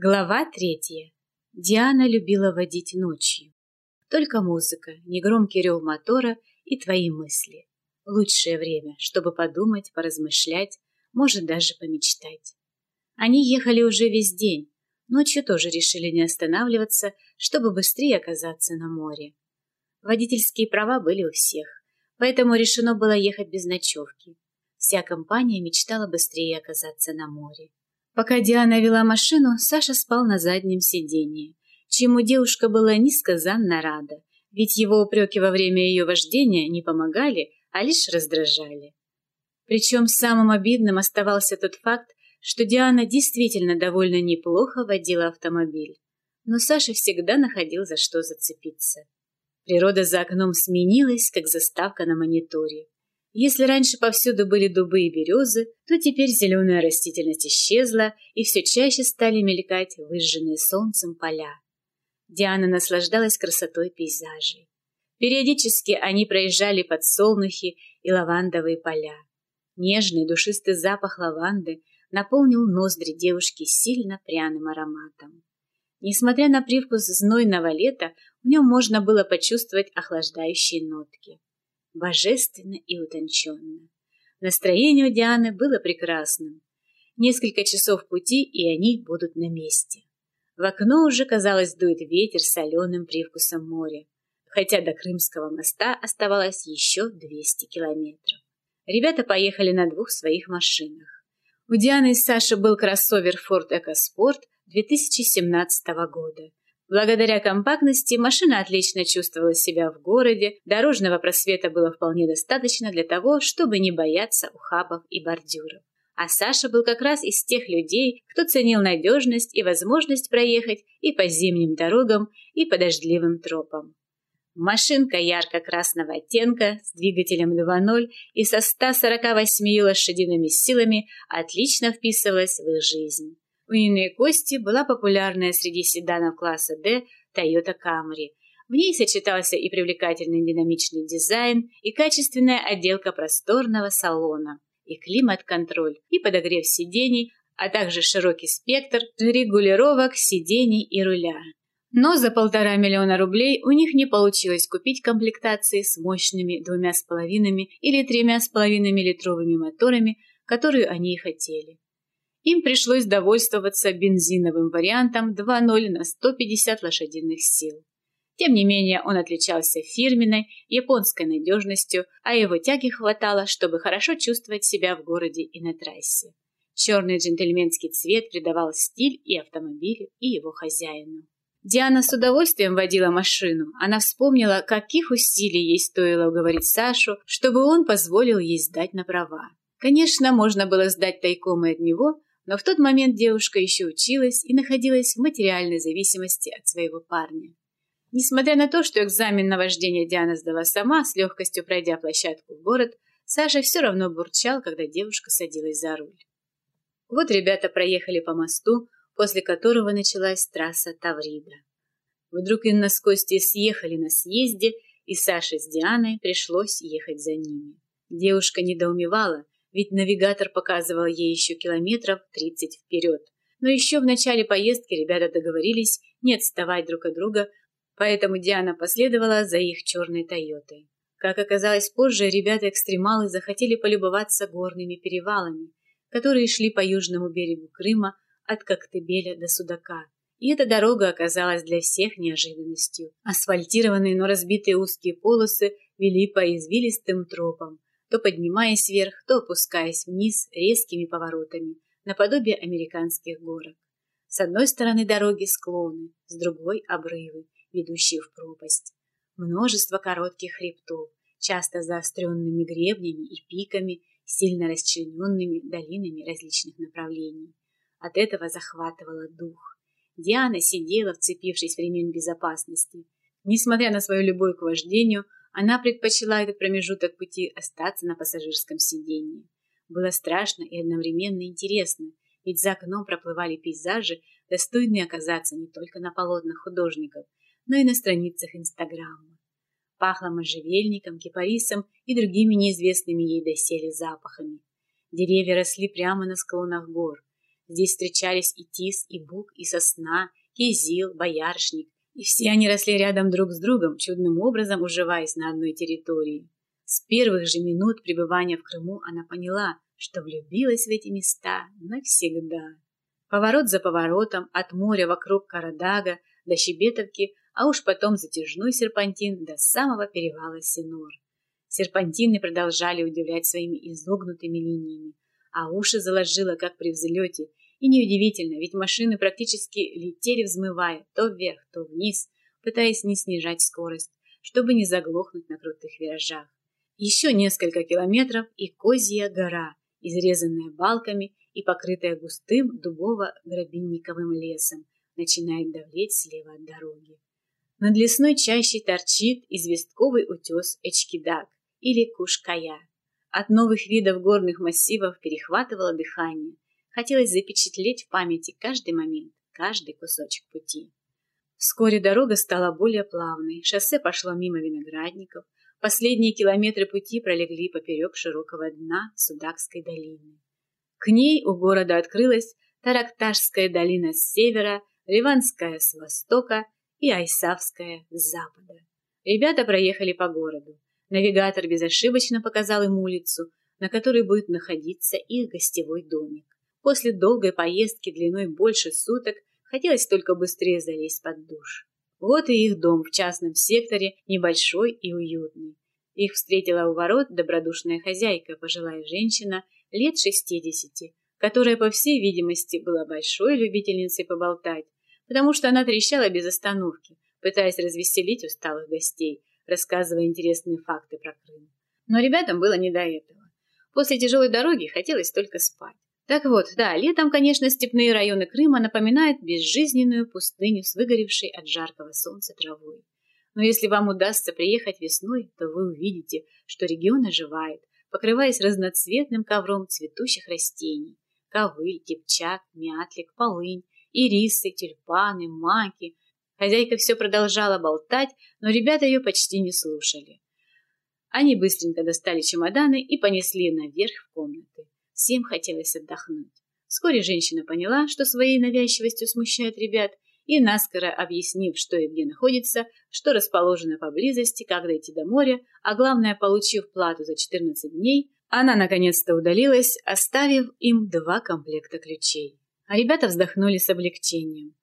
Глава третья. Диана любила водить ночью. Только музыка, негромкий рев мотора и твои мысли. Лучшее время, чтобы подумать, поразмышлять, может даже помечтать. Они ехали уже весь день. Ночью тоже решили не останавливаться, чтобы быстрее оказаться на море. Водительские права были у всех, поэтому решено было ехать без ночевки. Вся компания мечтала быстрее оказаться на море. Пока Диана вела машину, Саша спал на заднем сиденье, чему девушка была несказанно рада, ведь его упреки во время ее вождения не помогали, а лишь раздражали. Причем самым обидным оставался тот факт, что Диана действительно довольно неплохо водила автомобиль. Но Саша всегда находил за что зацепиться. Природа за окном сменилась, как заставка на мониторе. Если раньше повсюду были дубы и березы, то теперь зеленая растительность исчезла, и все чаще стали мелькать выжженные солнцем поля. Диана наслаждалась красотой пейзажей. Периодически они проезжали подсолнухи и лавандовые поля. Нежный душистый запах лаванды наполнил ноздри девушки сильно пряным ароматом. Несмотря на привкус знойного лета, в нем можно было почувствовать охлаждающие нотки божественно и утонченно. Настроение у Дианы было прекрасным. Несколько часов пути, и они будут на месте. В окно уже, казалось, дует ветер с соленым привкусом моря, хотя до Крымского моста оставалось еще 200 километров. Ребята поехали на двух своих машинах. У Дианы и Саши был кроссовер Ford EcoSport 2017 года. Благодаря компактности машина отлично чувствовала себя в городе, дорожного просвета было вполне достаточно для того, чтобы не бояться ухабов и бордюров. А Саша был как раз из тех людей, кто ценил надежность и возможность проехать и по зимним дорогам, и по дождливым тропам. Машинка ярко-красного оттенка с двигателем 2.0 и со 148 лошадиными силами отлично вписывалась в их жизнь. У Нины Кости была популярная среди седанов класса D Toyota Camry. В ней сочетался и привлекательный динамичный дизайн, и качественная отделка просторного салона, и климат-контроль, и подогрев сидений, а также широкий спектр регулировок сидений и руля. Но за полтора миллиона рублей у них не получилось купить комплектации с мощными двумя с половинами или тремя с половинами литровыми моторами, которые они и хотели им пришлось довольствоваться бензиновым вариантом 2.0 на 150 лошадиных сил. Тем не менее, он отличался фирменной японской надежностью, а его тяги хватало, чтобы хорошо чувствовать себя в городе и на трассе. Черный джентльменский цвет придавал стиль и автомобилю, и его хозяину. Диана с удовольствием водила машину. Она вспомнила, каких усилий ей стоило уговорить Сашу, чтобы он позволил ей сдать на права. Конечно, можно было сдать тайком и от него, но в тот момент девушка еще училась и находилась в материальной зависимости от своего парня. Несмотря на то, что экзамен на вождение Диана сдала сама, с легкостью пройдя площадку в город, Саша все равно бурчал, когда девушка садилась за руль. Вот ребята проехали по мосту, после которого началась трасса Таврида. Вдруг Инна с Костей съехали на съезде, и Саше с Дианой пришлось ехать за ними. Девушка недоумевала, ведь навигатор показывал ей еще километров 30 вперед. Но еще в начале поездки ребята договорились не отставать друг от друга, поэтому Диана последовала за их черной Тойотой. Как оказалось позже, ребята-экстремалы захотели полюбоваться горными перевалами, которые шли по южному берегу Крыма от Коктебеля до Судака. И эта дорога оказалась для всех неожиданностью. Асфальтированные, но разбитые узкие полосы вели по извилистым тропам, то поднимаясь вверх, то опускаясь вниз резкими поворотами, наподобие американских горок. С одной стороны дороги склоны, с другой — обрывы, ведущие в пропасть. Множество коротких хребтов, часто заостренными гребнями и пиками, сильно расчлененными долинами различных направлений. От этого захватывало дух. Диана сидела, вцепившись в ремень безопасности. Несмотря на свою любовь к вождению, она предпочла этот промежуток пути остаться на пассажирском сиденье. Было страшно и одновременно интересно, ведь за окном проплывали пейзажи, достойные оказаться не только на полотнах художников, но и на страницах Инстаграма. Пахло можжевельником, кипарисом и другими неизвестными ей доселе запахами. Деревья росли прямо на склонах гор. Здесь встречались и тис, и бук, и сосна, кизил, боярышник, и все они росли рядом друг с другом, чудным образом уживаясь на одной территории. С первых же минут пребывания в Крыму она поняла, что влюбилась в эти места навсегда. Поворот за поворотом, от моря вокруг Карадага до Щебетовки, а уж потом затяжной серпантин до самого перевала Синор. Серпантины продолжали удивлять своими изогнутыми линиями, а уши заложило, как при взлете, и неудивительно, ведь машины практически летели, взмывая то вверх, то вниз, пытаясь не снижать скорость, чтобы не заглохнуть на крутых виражах. Еще несколько километров и Козья гора, изрезанная балками и покрытая густым дубово-грабинниковым лесом, начинает давлеть слева от дороги. Над лесной чащей торчит известковый утес Эчкидак или Кушкая. От новых видов горных массивов перехватывало дыхание – Хотелось запечатлеть в памяти каждый момент, каждый кусочек пути. Вскоре дорога стала более плавной, шоссе пошло мимо виноградников, последние километры пути пролегли поперек широкого дна Судакской долины. К ней у города открылась Таракташская долина с севера, Ливанская с востока и Айсавская с запада. Ребята проехали по городу. Навигатор безошибочно показал им улицу, на которой будет находиться их гостевой домик. После долгой поездки длиной больше суток хотелось только быстрее залезть под душ. Вот и их дом в частном секторе, небольшой и уютный. Их встретила у ворот добродушная хозяйка, пожилая женщина, лет шестидесяти, которая, по всей видимости, была большой любительницей поболтать, потому что она трещала без остановки, пытаясь развеселить усталых гостей, рассказывая интересные факты про Крым. Но ребятам было не до этого. После тяжелой дороги хотелось только спать. Так вот, да, летом, конечно, степные районы Крыма напоминают безжизненную пустыню с выгоревшей от жаркого солнца травой. Но если вам удастся приехать весной, то вы увидите, что регион оживает, покрываясь разноцветным ковром цветущих растений. Ковыль, кипчак, мятлик, полынь, ирисы, тюльпаны, маки. Хозяйка все продолжала болтать, но ребята ее почти не слушали. Они быстренько достали чемоданы и понесли наверх в комнаты. Всем хотелось отдохнуть. Вскоре женщина поняла, что своей навязчивостью смущает ребят, и, наскоро объяснив, что и где находится, что расположено поблизости, как дойти до моря, а главное, получив плату за 14 дней, она наконец-то удалилась, оставив им два комплекта ключей. А ребята вздохнули с облегчением.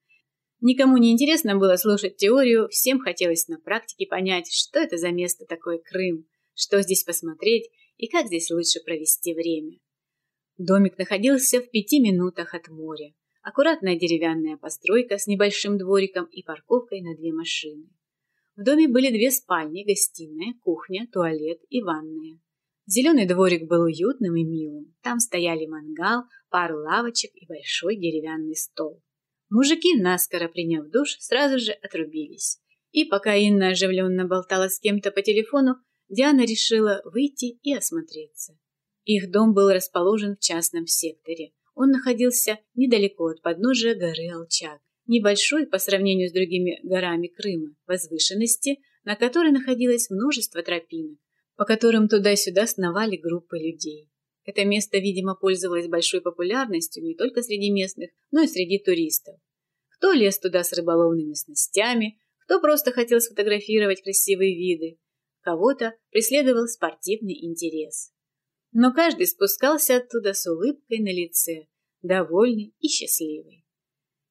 Никому не интересно было слушать теорию, всем хотелось на практике понять, что это за место такое Крым, что здесь посмотреть и как здесь лучше провести время. Домик находился в пяти минутах от моря. Аккуратная деревянная постройка с небольшим двориком и парковкой на две машины. В доме были две спальни, гостиная, кухня, туалет и ванная. Зеленый дворик был уютным и милым. Там стояли мангал, пару лавочек и большой деревянный стол. Мужики, наскоро приняв душ, сразу же отрубились. И пока Инна оживленно болтала с кем-то по телефону, Диана решила выйти и осмотреться. Их дом был расположен в частном секторе. Он находился недалеко от подножия горы Алчак, небольшой по сравнению с другими горами Крыма, возвышенности, на которой находилось множество тропинок, по которым туда-сюда сновали группы людей. Это место, видимо, пользовалось большой популярностью не только среди местных, но и среди туристов. Кто лез туда с рыболовными снастями, кто просто хотел сфотографировать красивые виды, кого-то преследовал спортивный интерес но каждый спускался оттуда с улыбкой на лице, довольный и счастливый.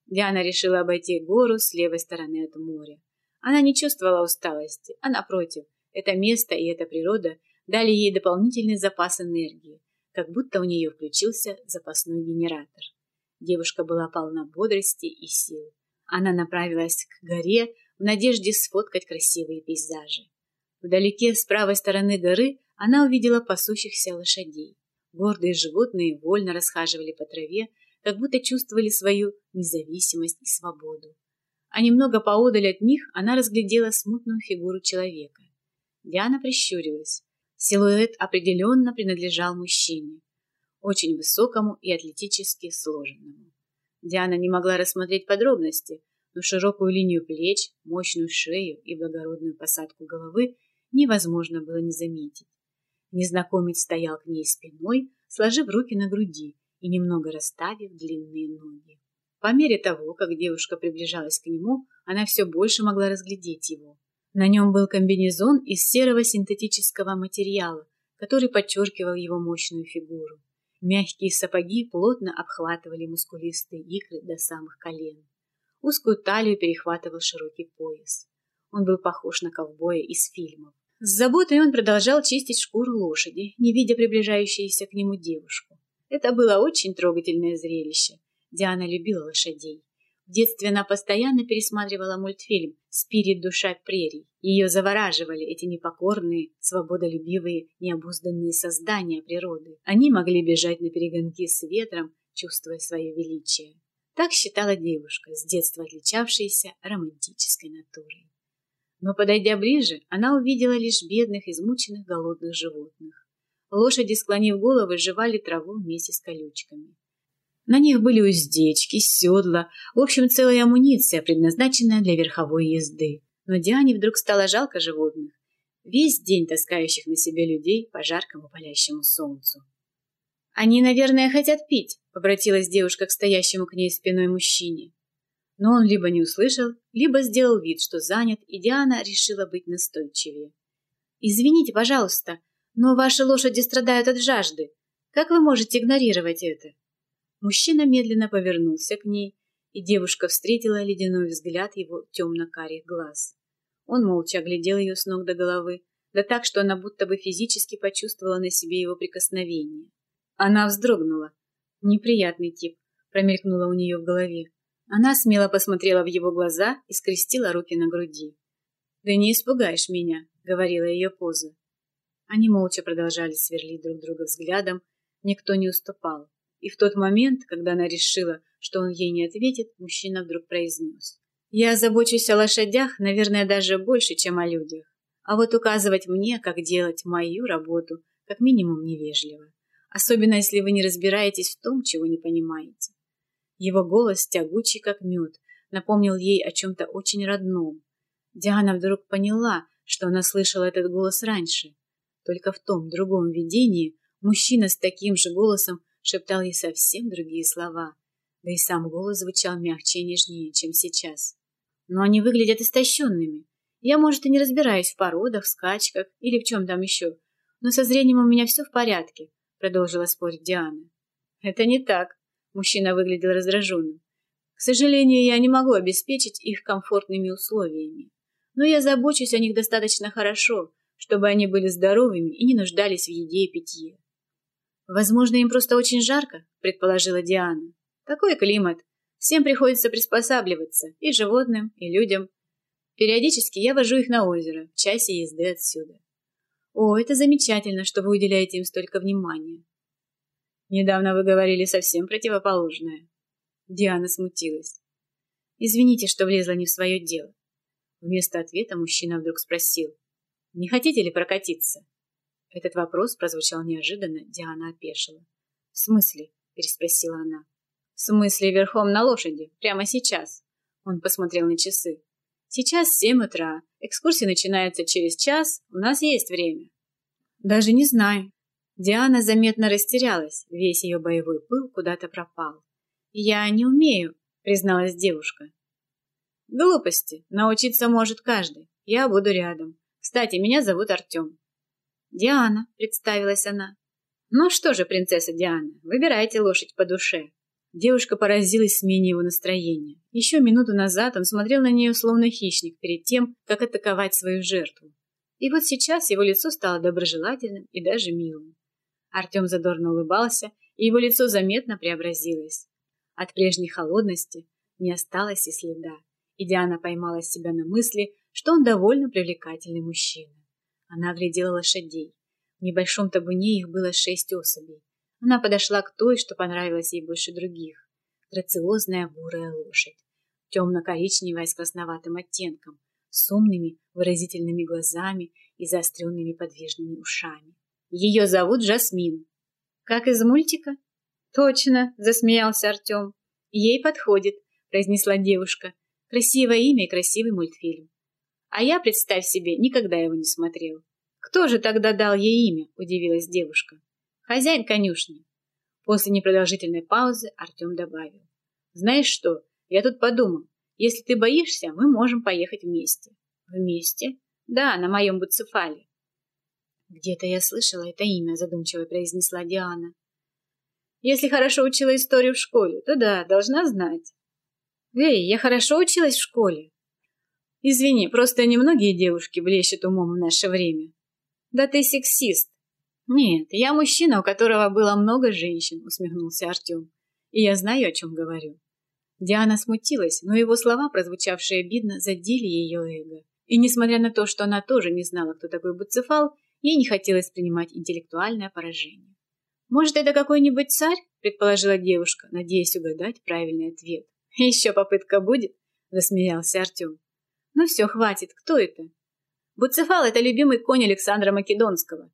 Диана решила обойти гору с левой стороны от моря. Она не чувствовала усталости, а напротив, это место и эта природа дали ей дополнительный запас энергии, как будто у нее включился запасной генератор. Девушка была полна бодрости и сил. Она направилась к горе в надежде сфоткать красивые пейзажи. Вдалеке с правой стороны горы она увидела пасущихся лошадей. Гордые животные вольно расхаживали по траве, как будто чувствовали свою независимость и свободу. А немного поодаль от них она разглядела смутную фигуру человека. Диана прищурилась. Силуэт определенно принадлежал мужчине, очень высокому и атлетически сложенному. Диана не могла рассмотреть подробности, но широкую линию плеч, мощную шею и благородную посадку головы невозможно было не заметить. Незнакомец стоял к ней спиной, сложив руки на груди и немного расставив длинные ноги. По мере того, как девушка приближалась к нему, она все больше могла разглядеть его. На нем был комбинезон из серого синтетического материала, который подчеркивал его мощную фигуру. Мягкие сапоги плотно обхватывали мускулистые икры до самых колен. Узкую талию перехватывал широкий пояс. Он был похож на ковбоя из фильмов. С заботой он продолжал чистить шкуру лошади, не видя приближающуюся к нему девушку. Это было очень трогательное зрелище. Диана любила лошадей. В детстве она постоянно пересматривала мультфильм «Спирит душа прерий». Ее завораживали эти непокорные, свободолюбивые, необузданные создания природы. Они могли бежать на перегонки с ветром, чувствуя свое величие. Так считала девушка, с детства отличавшаяся романтической натурой. Но, подойдя ближе, она увидела лишь бедных, измученных, голодных животных. Лошади, склонив головы, жевали траву вместе с колючками. На них были уздечки, седла, в общем, целая амуниция, предназначенная для верховой езды. Но Диане вдруг стало жалко животных, весь день таскающих на себе людей по жаркому палящему солнцу. «Они, наверное, хотят пить», — обратилась девушка к стоящему к ней спиной мужчине. Но он либо не услышал, либо сделал вид, что занят, и Диана решила быть настойчивее. «Извините, пожалуйста, но ваши лошади страдают от жажды. Как вы можете игнорировать это?» Мужчина медленно повернулся к ней, и девушка встретила ледяной взгляд его темно-карих глаз. Он молча оглядел ее с ног до головы, да так, что она будто бы физически почувствовала на себе его прикосновение. Она вздрогнула. Неприятный тип, промелькнуло у нее в голове. Она смело посмотрела в его глаза и скрестила руки на груди. «Да не испугаешь меня», — говорила ее поза. Они молча продолжали сверлить друг друга взглядом, никто не уступал. И в тот момент, когда она решила, что он ей не ответит, мужчина вдруг произнес. «Я забочусь о лошадях, наверное, даже больше, чем о людях. А вот указывать мне, как делать мою работу, как минимум невежливо. Особенно, если вы не разбираетесь в том, чего не понимаете». Его голос, тягучий как мед, напомнил ей о чем-то очень родном. Диана вдруг поняла, что она слышала этот голос раньше. Только в том другом видении мужчина с таким же голосом шептал ей совсем другие слова, да и сам голос звучал мягче и нежнее, чем сейчас. Но они выглядят истощенными. Я, может, и не разбираюсь в породах, скачках или в чем там еще, но со зрением у меня все в порядке, продолжила спорить Диана. Это не так. Мужчина выглядел раздраженным. К сожалению, я не могу обеспечить их комфортными условиями, но я забочусь о них достаточно хорошо, чтобы они были здоровыми и не нуждались в еде и питье. Возможно, им просто очень жарко, предположила Диана. Такой климат. Всем приходится приспосабливаться, и животным, и людям. Периодически я вожу их на озеро, в часе езды отсюда. О, это замечательно, что вы уделяете им столько внимания. Недавно вы говорили совсем противоположное. Диана смутилась. Извините, что влезла не в свое дело. Вместо ответа мужчина вдруг спросил. Не хотите ли прокатиться? Этот вопрос прозвучал неожиданно, Диана опешила. «В смысле?» – переспросила она. «В смысле верхом на лошади? Прямо сейчас?» Он посмотрел на часы. «Сейчас семь утра. Экскурсия начинается через час. У нас есть время». «Даже не знаю». Диана заметно растерялась. Весь ее боевой пыл куда-то пропал. «Я не умею», – призналась девушка. «Глупости. Научиться может каждый. Я буду рядом. Кстати, меня зовут Артем. «Диана», — представилась она. «Ну что же, принцесса Диана, выбирайте лошадь по душе». Девушка поразилась смене его настроения. Еще минуту назад он смотрел на нее словно хищник перед тем, как атаковать свою жертву. И вот сейчас его лицо стало доброжелательным и даже милым. Артем задорно улыбался, и его лицо заметно преобразилось. От прежней холодности не осталось и следа, и Диана поймала себя на мысли, что он довольно привлекательный мужчина. Она оглядела лошадей. В небольшом табуне их было шесть особей. Она подошла к той, что понравилась ей больше других. Грациозная бурая лошадь. Темно-коричневая с красноватым оттенком, с умными выразительными глазами и заостренными подвижными ушами. Ее зовут Жасмин. Как из мультика? Точно, засмеялся Артем. Ей подходит, произнесла девушка. Красивое имя и красивый мультфильм. А я, представь себе, никогда его не смотрел. Кто же тогда дал ей имя? Удивилась девушка. Хозяин конюшни. После непродолжительной паузы Артем добавил. Знаешь что, я тут подумал, если ты боишься, мы можем поехать вместе. Вместе? Да, на моем буцефале. Где-то я слышала это имя, задумчиво произнесла Диана. Если хорошо учила историю в школе, то да, должна знать. Эй, я хорошо училась в школе. Извини, просто немногие девушки блещут умом в наше время. Да ты сексист. Нет, я мужчина, у которого было много женщин, усмехнулся Артем. И я знаю, о чем говорю. Диана смутилась, но его слова, прозвучавшие обидно, задели ее эго. И несмотря на то, что она тоже не знала, кто такой Буцефал, ей не хотелось принимать интеллектуальное поражение. «Может, это какой-нибудь царь?» – предположила девушка, надеясь угадать правильный ответ. «Еще попытка будет?» – засмеялся Артем. Ну все, хватит, кто это? Буцефал – это любимый конь Александра Македонского.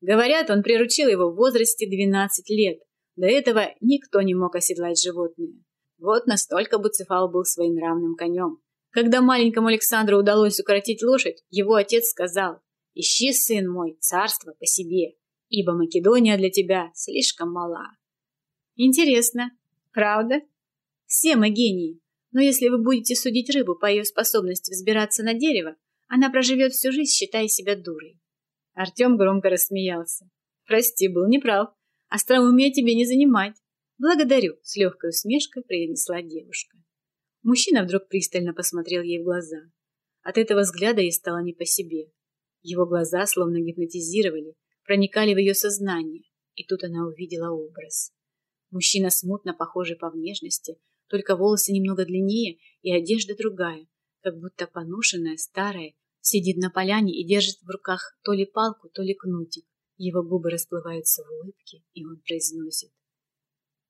Говорят, он приручил его в возрасте 12 лет. До этого никто не мог оседлать животное. Вот настолько Буцефал был своенравным конем. Когда маленькому Александру удалось укоротить лошадь, его отец сказал, «Ищи, сын мой, царство по себе, ибо Македония для тебя слишком мала». Интересно, правда? Все мы гении, но если вы будете судить рыбу по ее способности взбираться на дерево, она проживет всю жизнь, считая себя дурой. Артем громко рассмеялся. Прости, был неправ. Остроумие тебе не занимать. Благодарю, с легкой усмешкой произнесла девушка. Мужчина вдруг пристально посмотрел ей в глаза. От этого взгляда ей стало не по себе. Его глаза словно гипнотизировали, проникали в ее сознание, и тут она увидела образ. Мужчина, смутно похожий по внешности, только волосы немного длиннее и одежда другая, как будто поношенная, старая, сидит на поляне и держит в руках то ли палку, то ли кнутик. Его губы расплываются в улыбке, и он произносит.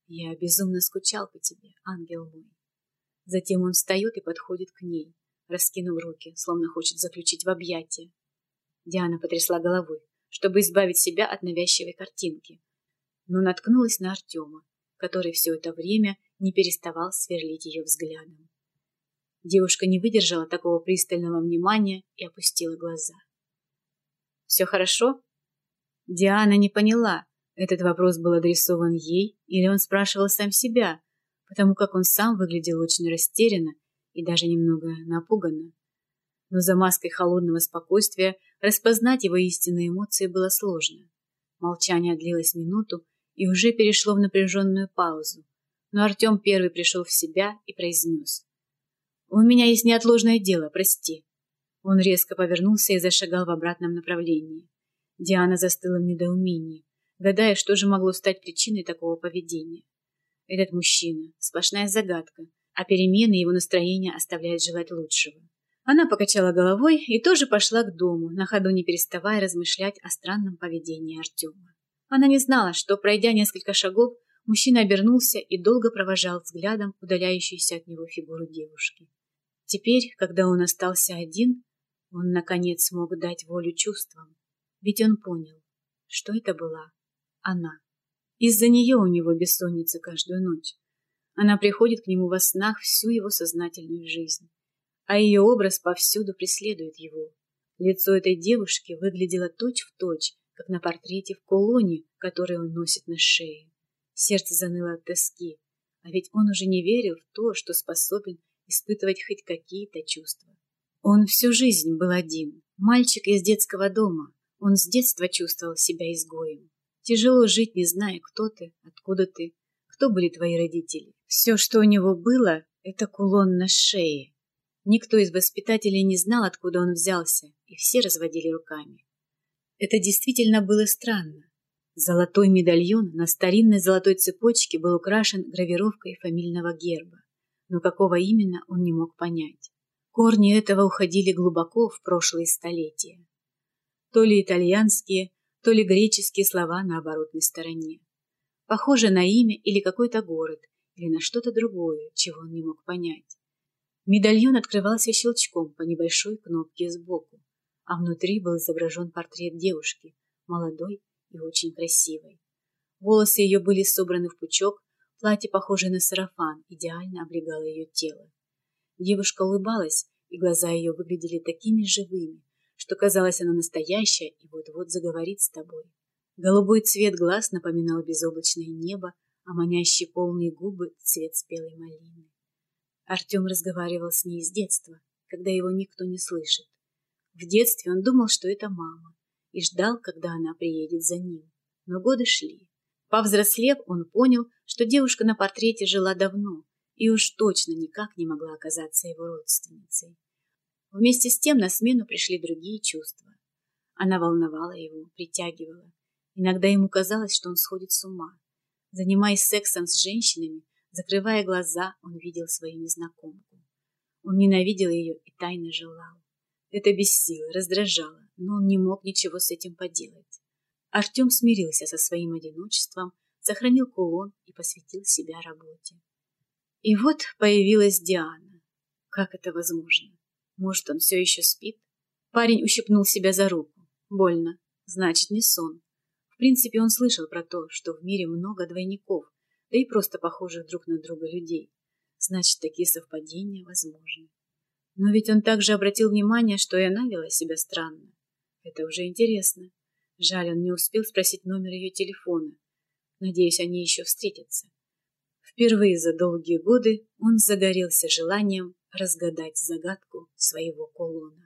«Я безумно скучал по тебе, ангел мой». Затем он встает и подходит к ней, раскинув руки, словно хочет заключить в объятия. Диана потрясла головой, чтобы избавить себя от навязчивой картинки, но наткнулась на Артема, который все это время не переставал сверлить ее взглядом. Девушка не выдержала такого пристального внимания и опустила глаза. «Все хорошо?» Диана не поняла, этот вопрос был адресован ей или он спрашивал сам себя, потому как он сам выглядел очень растерянно и даже немного напуганно. Но за маской холодного спокойствия распознать его истинные эмоции было сложно. Молчание длилось минуту и уже перешло в напряженную паузу, но Артем первый пришел в себя и произнес. «У меня есть неотложное дело, прости». Он резко повернулся и зашагал в обратном направлении. Диана застыла в недоумении, гадая, что же могло стать причиной такого поведения. Этот мужчина – сплошная загадка, а перемены его настроения оставляют желать лучшего. Она покачала головой и тоже пошла к дому, на ходу не переставая размышлять о странном поведении Артема. Она не знала, что, пройдя несколько шагов, Мужчина обернулся и долго провожал взглядом удаляющуюся от него фигуру девушки. Теперь, когда он остался один, он, наконец, смог дать волю чувствам. Ведь он понял, что это была она. Из-за нее у него бессонница каждую ночь. Она приходит к нему во снах всю его сознательную жизнь, а ее образ повсюду преследует его. Лицо этой девушки выглядело точь-в-точь, точь, как на портрете в кулоне, который он носит на шее. Сердце заныло от тоски, а ведь он уже не верил в то, что способен испытывать хоть какие-то чувства. Он всю жизнь был один, мальчик из детского дома. Он с детства чувствовал себя изгоем. Тяжело жить, не зная, кто ты, откуда ты, кто были твои родители. Все, что у него было, это кулон на шее. Никто из воспитателей не знал, откуда он взялся, и все разводили руками. Это действительно было странно. Золотой медальон на старинной золотой цепочке был украшен гравировкой фамильного герба, но какого именно он не мог понять. Корни этого уходили глубоко в прошлые столетия. То ли итальянские, то ли греческие слова на оборотной стороне. Похоже на имя или какой-то город, или на что-то другое, чего он не мог понять. Медальон открывался щелчком по небольшой кнопке сбоку, а внутри был изображен портрет девушки, молодой и очень красивой. Волосы ее были собраны в пучок, платье, похожее на сарафан, идеально облегало ее тело. Девушка улыбалась, и глаза ее выглядели такими живыми, что казалось, она настоящая и вот-вот заговорит с тобой. Голубой цвет глаз напоминал безоблачное небо, а манящие полные губы — цвет спелой малины. Артем разговаривал с ней с детства, когда его никто не слышит. В детстве он думал, что это мама, и ждал, когда она приедет за ним. Но годы шли. Повзрослев, он понял, что девушка на портрете жила давно и уж точно никак не могла оказаться его родственницей. Вместе с тем на смену пришли другие чувства. Она волновала его, притягивала. Иногда ему казалось, что он сходит с ума. Занимаясь сексом с женщинами, закрывая глаза, он видел свою незнакомку. Он ненавидел ее и тайно желал. Это бесило, раздражало, но он не мог ничего с этим поделать. Артем смирился со своим одиночеством, сохранил кулон и посвятил себя работе. И вот появилась Диана. Как это возможно? Может, он все еще спит? Парень ущипнул себя за руку. Больно. Значит, не сон. В принципе, он слышал про то, что в мире много двойников, да и просто похожих друг на друга людей. Значит, такие совпадения возможны. Но ведь он также обратил внимание, что и она вела себя странно. Это уже интересно. Жаль, он не успел спросить номер ее телефона. Надеюсь, они еще встретятся. Впервые за долгие годы он загорелся желанием разгадать загадку своего кулона.